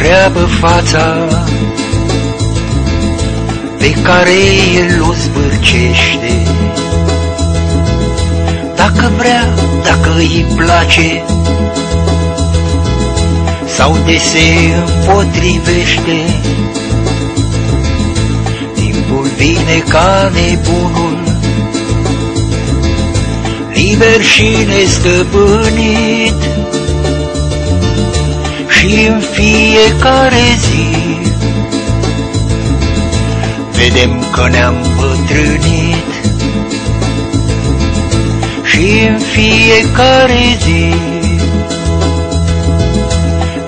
întreabă fața pe care el o zbârcește. Dacă vrea, dacă îi place, sau de se împotrivește, timpul vine ca nebunul, liber și nestăpânit, și în fiecare zi. Vedem că ne-am bătrânit și în fiecare zi.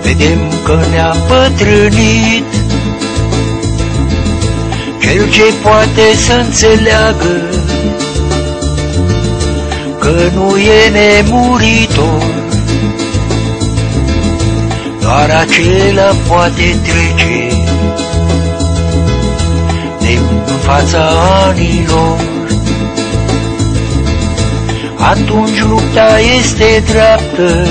Vedem că ne-am bătrânit cel ce poate să înțeleagă că nu e nemuritor doar acela poate trece de în fața anilor. Atunci lupta este dreaptă,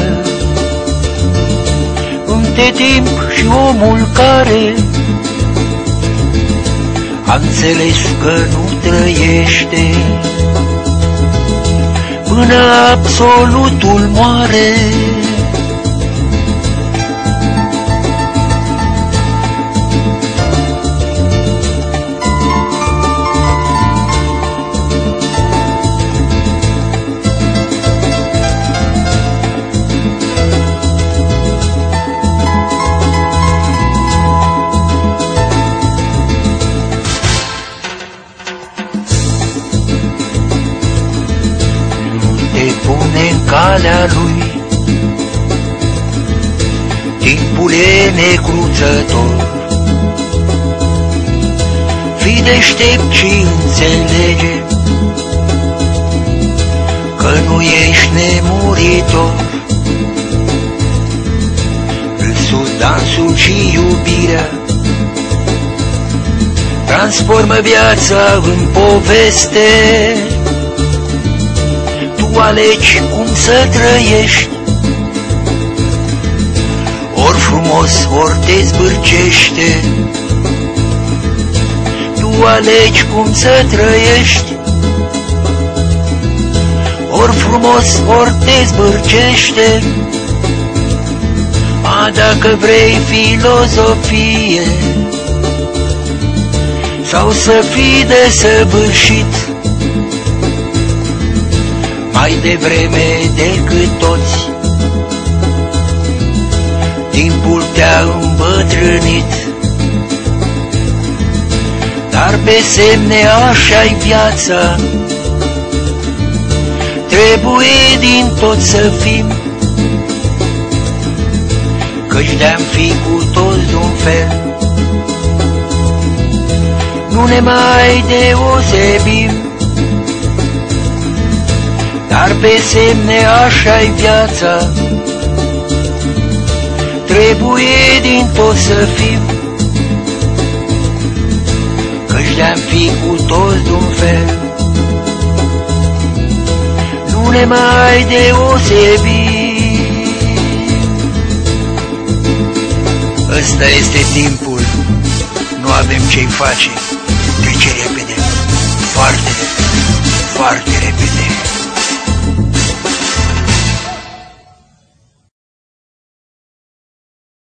între timp și omul care a înțeles că nu trăiește până absolutul moare. Calea lui. Timpul e necruțător, fi deștept și înțelege că nu ești nemuritor. Râsul, dansul și iubirea transformă viața în poveste alegi cum să trăiești. Ori frumos, ori te zbârcește, Tu alegi cum să trăiești. Ori frumos, ori te zbârcește, A, dacă vrei filozofie, Sau să fii desăvârșit, mai devreme decât toți. Timpul te-a îmbătrânit, dar pe semne așa-i viața. Trebuie din tot să fim, căci de-am fi cu toți un fel. Nu ne mai deosebim, pe semne așa-i viața, Trebuie din tot să fim, Căci de-am fi cu toți de-un fel. Nu ne mai deosebim. Ăsta este timpul, nu avem ce-i face, trece repede.